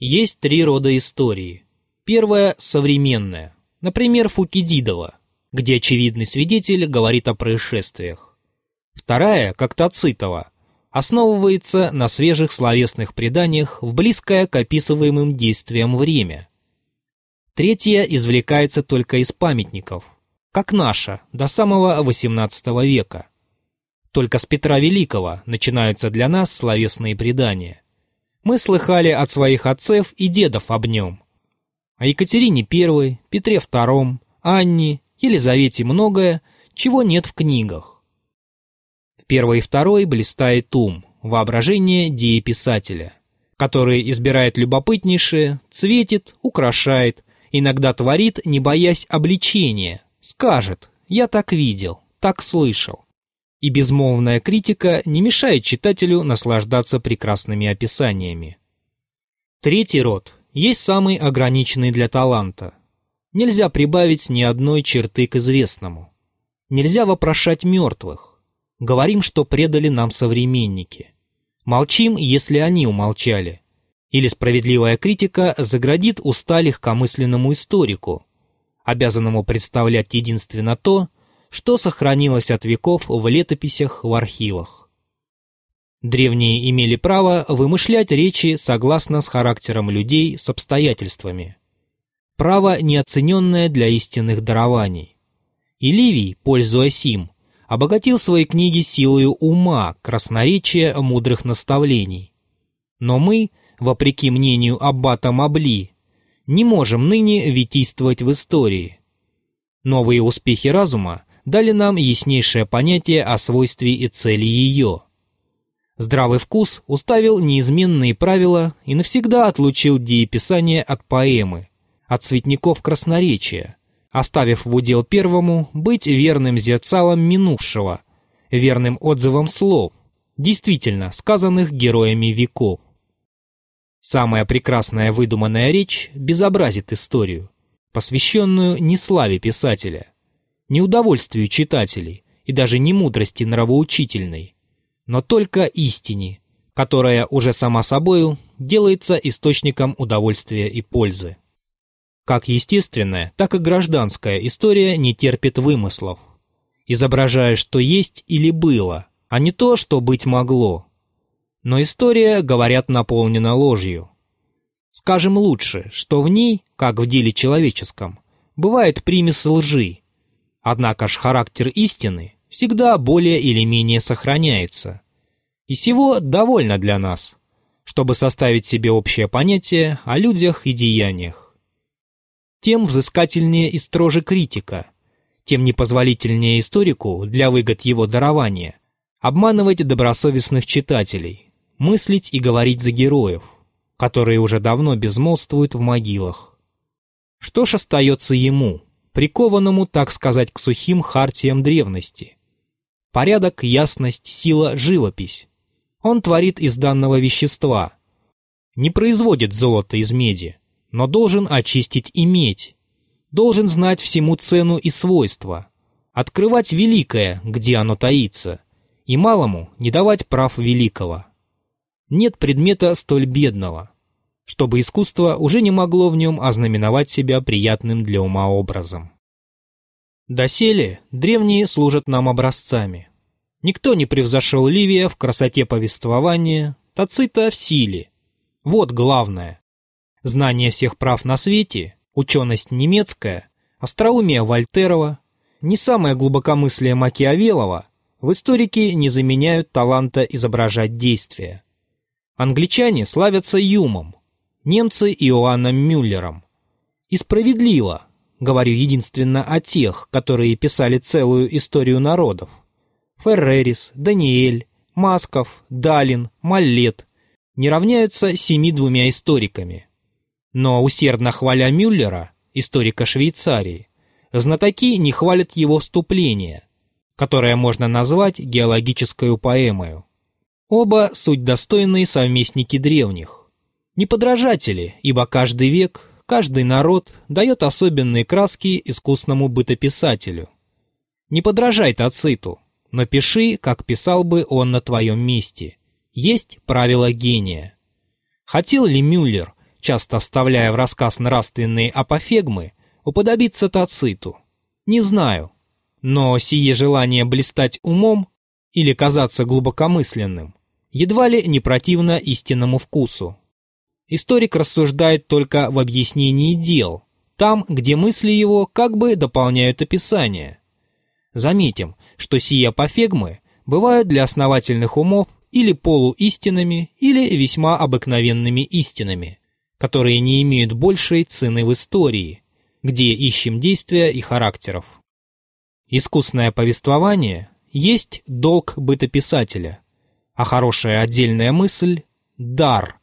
Есть три рода истории. Первая – современная, например, Фукидидова, где очевидный свидетель говорит о происшествиях. Вторая, как Тацитова, основывается на свежих словесных преданиях в близкое к описываемым действиям время. Третья извлекается только из памятников, как наша, до самого XVIII века. Только с Петра Великого начинаются для нас словесные предания. Мы слыхали от своих отцев и дедов об нем. О Екатерине I, Петре II, Анне, Елизавете многое, чего нет в книгах. В первой и второй блистает ум, воображение дееписателя, который избирает любопытнейшее, цветит, украшает, иногда творит, не боясь обличения, скажет «я так видел, так слышал» и безмолвная критика не мешает читателю наслаждаться прекрасными описаниями. Третий род есть самый ограниченный для таланта. Нельзя прибавить ни одной черты к известному. Нельзя вопрошать мертвых. Говорим, что предали нам современники. Молчим, если они умолчали. Или справедливая критика заградит уста легкомысленному историку, обязанному представлять единственно то, что сохранилось от веков в летописях в архивах. Древние имели право вымышлять речи согласно с характером людей с обстоятельствами. Право, неоцененное для истинных дарований. И Ливий, пользуясь им, обогатил свои книги силою ума, красноречия мудрых наставлений. Но мы, вопреки мнению аббата Мабли, не можем ныне витийствовать в истории. Новые успехи разума дали нам яснейшее понятие о свойстве и цели ее. Здравый вкус уставил неизменные правила и навсегда отлучил дееписание от поэмы, от цветников красноречия, оставив в удел первому быть верным зерцалом минувшего, верным отзывом слов, действительно сказанных героями веков. Самая прекрасная выдуманная речь безобразит историю, посвященную не славе писателя, не удовольствию читателей и даже не мудрости нравоучительной, но только истине, которая уже сама собою делается источником удовольствия и пользы. Как естественная, так и гражданская история не терпит вымыслов, изображая, что есть или было, а не то, что быть могло. Но история, говорят, наполнена ложью. Скажем лучше, что в ней, как в деле человеческом, бывает примесь лжи, Однако ж характер истины всегда более или менее сохраняется. И всего довольно для нас, чтобы составить себе общее понятие о людях и деяниях. Тем взыскательнее и строже критика, тем непозволительнее историку для выгод его дарования обманывать добросовестных читателей, мыслить и говорить за героев, которые уже давно безмолвствуют в могилах. Что ж остается ему – прикованному, так сказать, к сухим хартиям древности. Порядок, ясность, сила, живопись. Он творит из данного вещества. Не производит золото из меди, но должен очистить и медь. Должен знать всему цену и свойства. Открывать великое, где оно таится, и малому не давать прав великого. Нет предмета столь бедного, чтобы искусство уже не могло в нем ознаменовать себя приятным для ума образом. Доселе древние служат нам образцами. Никто не превзошел Ливия в красоте повествования, Тацита в силе. Вот главное. Знание всех прав на свете, ученость немецкая, остроумие Вольтерова, не самое глубокомыслие Макиавеллова в историке не заменяют таланта изображать действия. Англичане славятся Юмом, немцы Иоанном Мюллером. И справедливо, говорю единственно о тех, которые писали целую историю народов. Феррерис, Даниэль, Масков, Далин, Маллет не равняются семи-двумя историками. Но усердно хваля Мюллера, историка Швейцарии, знатоки не хвалят его вступление, которое можно назвать геологической поэмою. Оба суть достойные совместники древних, не подражатели, ибо каждый век, каждый народ дает особенные краски искусному бытописателю. Не подражай Тациту, но пиши, как писал бы он на твоем месте. Есть правило гения. Хотел ли Мюллер, часто вставляя в рассказ нравственные апофегмы, уподобиться Тациту? Не знаю. Но сие желание блистать умом или казаться глубокомысленным едва ли не противно истинному вкусу. Историк рассуждает только в объяснении дел, там, где мысли его как бы дополняют описание. Заметим, что сие апофегмы бывают для основательных умов или полуистинными, или весьма обыкновенными истинами, которые не имеют большей цены в истории, где ищем действия и характеров. Искусное повествование есть долг бытописателя, а хорошая отдельная мысль – дар.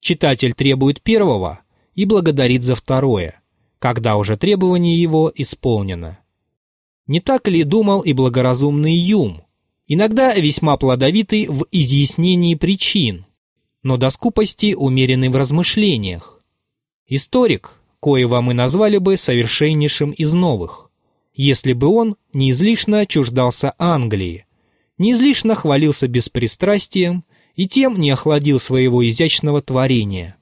Читатель требует первого и благодарит за второе, когда уже требование его исполнено. Не так ли думал и благоразумный Юм, иногда весьма плодовитый в изъяснении причин, но до скупости умеренный в размышлениях? Историк, коего мы назвали бы совершеннейшим из новых, если бы он не излишне чуждался Англии, не излишне хвалился беспристрастием и тем не охладил своего изящного творения.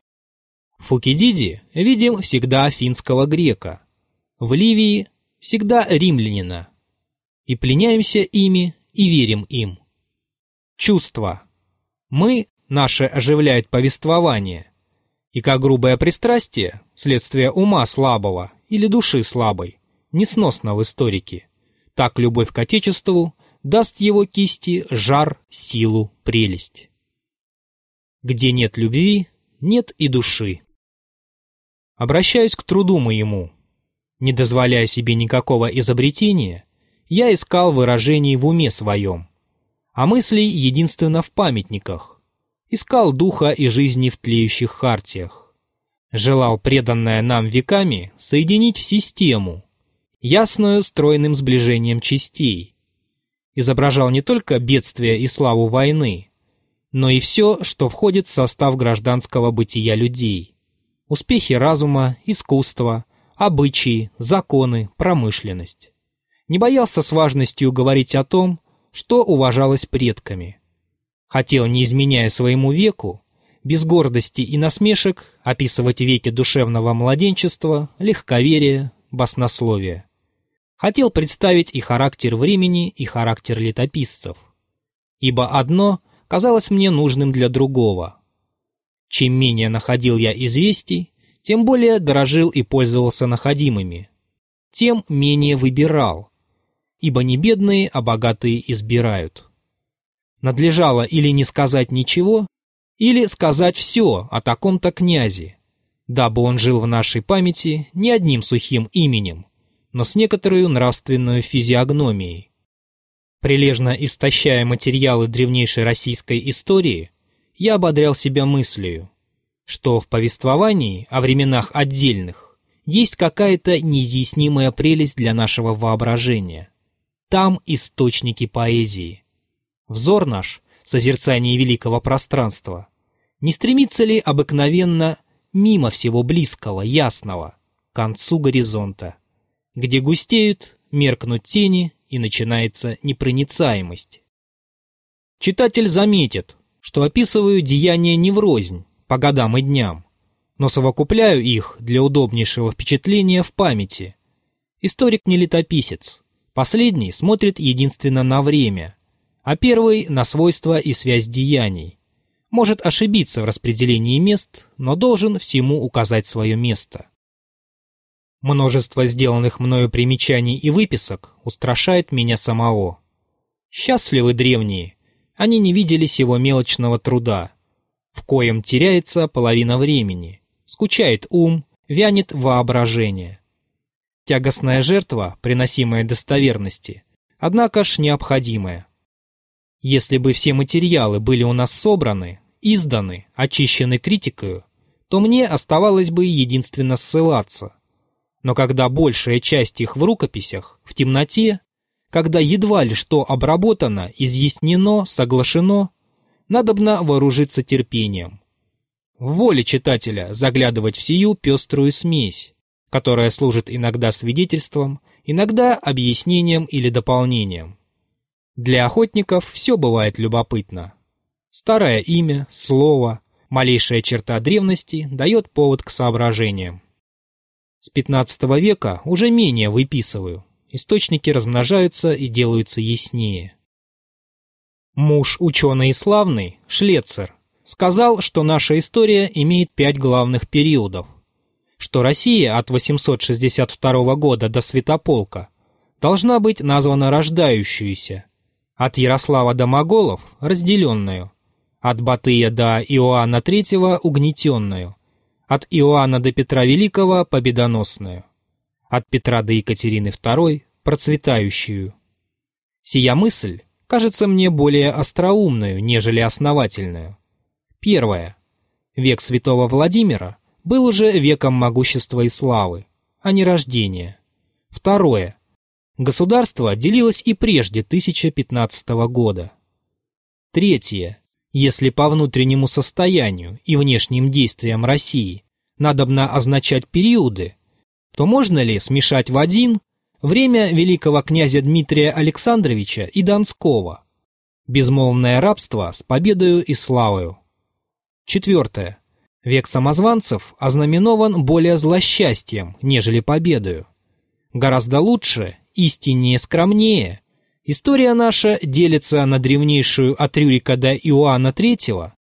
В Фукидиде видим всегда афинского грека, в Ливии всегда римлянина, и пленяемся ими и верим им. Чувства. Мы, наше оживляет повествование, и как грубое пристрастие, следствие ума слабого или души слабой, несносно в историке, так любовь к Отечеству даст его кисти жар, силу, прелесть. Где нет любви, нет и души. Обращаюсь к труду моему. Не дозволяя себе никакого изобретения, я искал выражений в уме своем, а мыслей единственно в памятниках, искал духа и жизни в тлеющих хартиях. Желал преданное нам веками соединить в систему, ясную стройным сближением частей, изображал не только бедствие и славу войны, но и все, что входит в состав гражданского бытия людей. Успехи разума, искусства, обычаи, законы, промышленность. Не боялся с важностью говорить о том, что уважалось предками. Хотел, не изменяя своему веку, без гордости и насмешек описывать веки душевного младенчества, легковерия, баснословия хотел представить и характер времени, и характер летописцев. Ибо одно казалось мне нужным для другого. Чем менее находил я известий, тем более дорожил и пользовался находимыми, тем менее выбирал, ибо не бедные, а богатые избирают. Надлежало или не сказать ничего, или сказать все о таком-то князе, дабы он жил в нашей памяти не одним сухим именем, но с некоторой нравственной физиогномией. Прилежно истощая материалы древнейшей российской истории, я ободрял себя мыслью, что в повествовании о временах отдельных есть какая-то неизъяснимая прелесть для нашего воображения. Там источники поэзии. Взор наш, созерцание великого пространства, не стремится ли обыкновенно мимо всего близкого, ясного, к концу горизонта? где густеют, меркнут тени и начинается непроницаемость. Читатель заметит, что описываю деяния не врознь, по годам и дням, но совокупляю их для удобнейшего впечатления в памяти. Историк не летописец. Последний смотрит единственно на время, а первый — на свойства и связь деяний. Может ошибиться в распределении мест, но должен всему указать свое место. Множество сделанных мною примечаний и выписок устрашает меня самого. Счастливы древние, они не видели сего мелочного труда, в коем теряется половина времени, скучает ум, вянет воображение. Тягостная жертва, приносимая достоверности, однако ж необходимая. Если бы все материалы были у нас собраны, изданы, очищены критикою, то мне оставалось бы единственно ссылаться но когда большая часть их в рукописях, в темноте, когда едва ли что обработано, изъяснено, соглашено, надобно вооружиться терпением. В воле читателя заглядывать в сию пеструю смесь, которая служит иногда свидетельством, иногда объяснением или дополнением. Для охотников все бывает любопытно. Старое имя, слово, Малейшая черта древности дает повод к соображениям. С 15 века уже менее выписываю. Источники размножаются и делаются яснее. Муж ученый и славный, Шлецер, сказал, что наша история имеет пять главных периодов. Что Россия от 862 года до Святополка должна быть названа рождающуюся, от Ярослава до Моголов – разделенную, от Батыя до Иоанна III – угнетенную, от Иоанна до Петра Великого – победоносную, от Петра до Екатерины II – процветающую. Сия мысль кажется мне более остроумную, нежели основательную. Первое. Век святого Владимира был уже веком могущества и славы, а не рождения. Второе. Государство делилось и прежде 1015 года. Третье. Если по внутреннему состоянию и внешним действиям России надобно означать периоды, то можно ли смешать в один время великого князя Дмитрия Александровича и Донского, безмолвное рабство с победою и славою. Четвертое. Век самозванцев ознаменован более злосчастьем, нежели победою. Гораздо лучше, истиннее, скромнее. История наша делится на древнейшую от Рюрика до Иоанна III,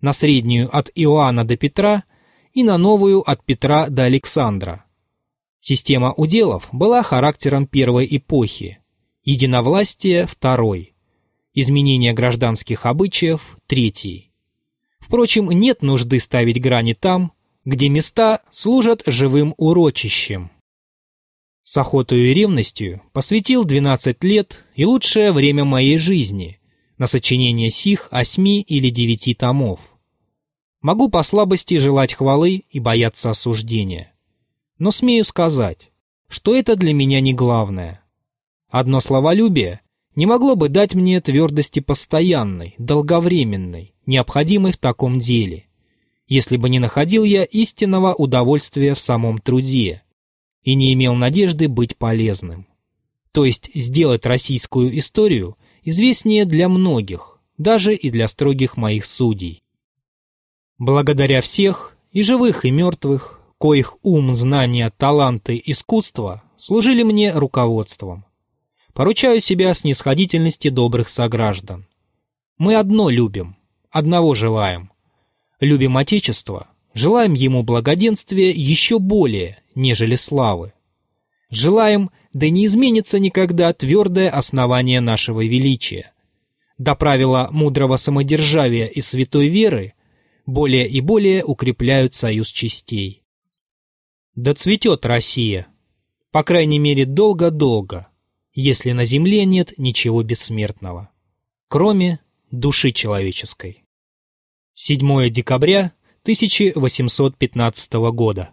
на среднюю от Иоанна до Петра и на новую от Петра до Александра. Система уделов была характером первой эпохи, единовластие – второй, изменение гражданских обычаев – третий. Впрочем, нет нужды ставить грани там, где места служат живым урочищем. С охотой и ревностью посвятил 12 лет и лучшее время моей жизни на сочинение сих осьми или девяти томов. Могу по слабости желать хвалы и бояться осуждения. Но смею сказать, что это для меня не главное. Одно словолюбие не могло бы дать мне твердости постоянной, долговременной, необходимой в таком деле, если бы не находил я истинного удовольствия в самом труде и не имел надежды быть полезным. То есть сделать российскую историю известнее для многих, даже и для строгих моих судей. Благодаря всех, и живых, и мертвых, коих ум, знания, таланты, искусство служили мне руководством. Поручаю себя снисходительности добрых сограждан. Мы одно любим, одного желаем. Любим Отечество, желаем ему благоденствия еще более, нежели славы. Желаем, да не изменится никогда твердое основание нашего величия. До правила мудрого самодержавия и святой веры более и более укрепляют союз частей. Да цветет Россия. По крайней мере, долго-долго, если на земле нет ничего бессмертного, кроме души человеческой. 7 декабря 1815 года.